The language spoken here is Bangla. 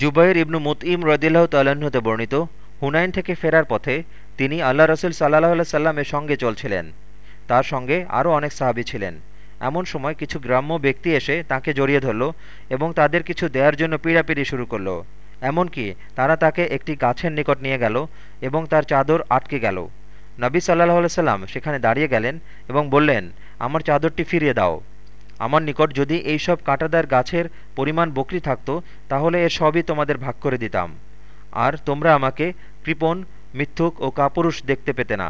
জুবাইর ইবনু মুতইম রদিল্লাহ তাল্লাহ্ন বর্ণিত, হুনাইন থেকে ফেরার পথে তিনি আল্লাহ রসুল সাল্লাহ সাল্লামের সঙ্গে চলছিলেন। তার সঙ্গে আরও অনেক সাহাবি ছিলেন। এমন সময় কিছু গ্রাম্য ব্যক্তি এসে তাকে জড়িয়ে ধরল এবং তাদের কিছু দেওয়ার জন্য পীড়াপিড়ি শুরু করল। এমনকি তারা তাকে একটি গাছের নিকট নিয়ে গেল এবং তার চাদর আটকে গেল। নবী সাল্লাহ সাল্লাম সেখানে দাঁড়িয়ে গেলেন এবং বললেন, আমার চাদরটি ফিরিয়ে দাও। আমার নিকট যদি এই সব কাঁটাদার গাছের পরিমাণ বকরি থাকত, তাহলে এর সবই তোমাদের ভাগ করে দিতাম। আর তোমরা আমাকে কৃপণ, মিথ্যুক ও কাপুরুষ দেখতে পেতে না।